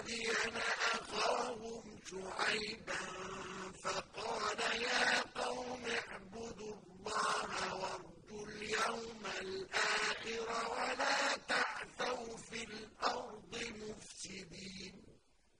مدين أخاهم شعيبا فقال يا قوم اعبدوا الله وارجوا اليوم الآخر ولا